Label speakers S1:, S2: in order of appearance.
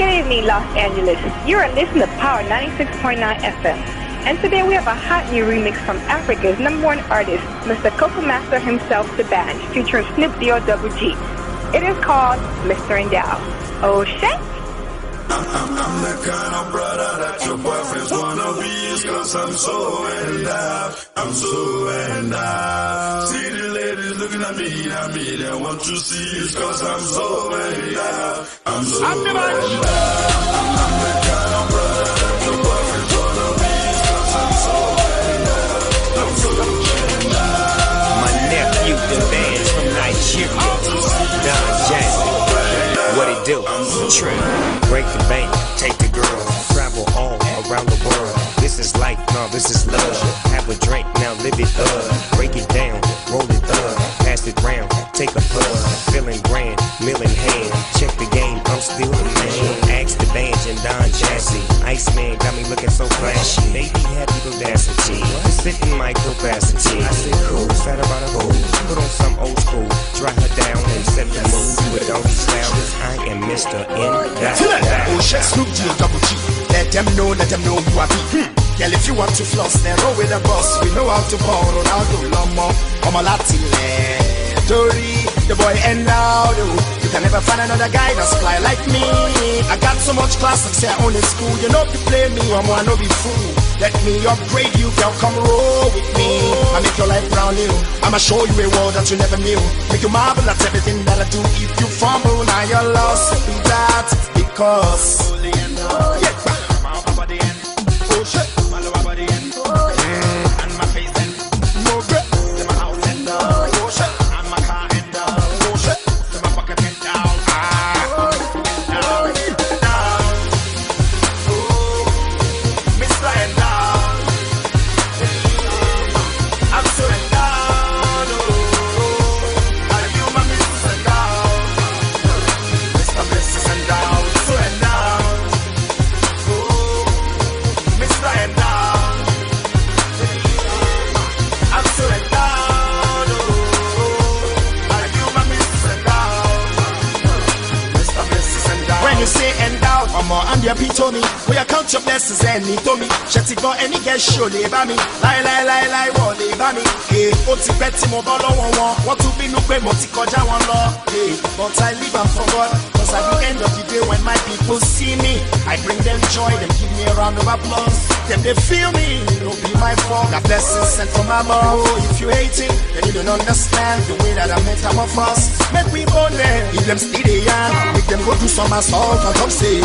S1: Good evening, Los Angeles. You are listening to Power 96.9 FM. And today we have a hot new remix from Africa's number one artist, Mr. Koko Master himself, D'banj, featuring Snoop D-O-double G. It is called Mr. Endow. Oh, shit.
S2: I'm, I'm, I'm the kind of brother that your boyfriends wanna be is cause I'm so endowed, I'm so endowed. See the ladies looking at me, at me, they want to see is cause I'm so endowed, I'm so
S3: I'm the
S2: endowed. I'm, I'm the kind of brother that your wanna be I'm so endowed, I'm so endowed.
S4: My nephew, the bands from Nigeria. Don Jazzy. What it do? Trip. Break the bank, take the girl. Travel all around the world. This is life, no, this is love. Have a drink, now live it up. Break it down, take a puff. Feeling grand, mill in hand. Check the game, I'm still the man. Ask the band and Don Jazzy. Iceman got me looking so flashy. Baby, happy with audacity. Sitting my capacity. I said, cool, fat about a hole. Put on some old school. Dry her down and set the mood with all these styles. I am Mr. N.
S5: Oh, shit, Snoop D double G. Let them know, let them know who I be. Girl, if you want to floss, then roll with the boss. We know how to ball, Ronaldo, Lomo, I'm a Latin Tory, the boy and now You can never find another guy that's fly like me. I got so much class, I say in school. You know you play me, I'm gonna be fool. Let me upgrade you, girl, come roll with me. I make your life brand new. I'ma show you a world that you never knew. Make you marvel at everything that I do. If you fumble, now you're lost. Be that because. Yeah. Ọmọ and your epitome. We you count your blessings ẹni tó mi. Ṣé ti gbọ́ ẹni gẹ̀ ṣó lè bá mi? Láíláíláíláí wọ̀ lè bá mi. Ee, ó ti pẹ́ tí mo bọ́ lọ́wọ́ wọn. Wọ́n tún bínú pé mo ti kọjá wọn lọ. Ee, but I live am for God. Cause at the end of the day when my people see me, I bring them joy, them give me a round of applause. Them they feel me, no be my fault. That blessing sent from above. Oh, if you hate it, then you don't understand the way that I us. Make we born there, eh? if them still they young, make them go do some assault and come say,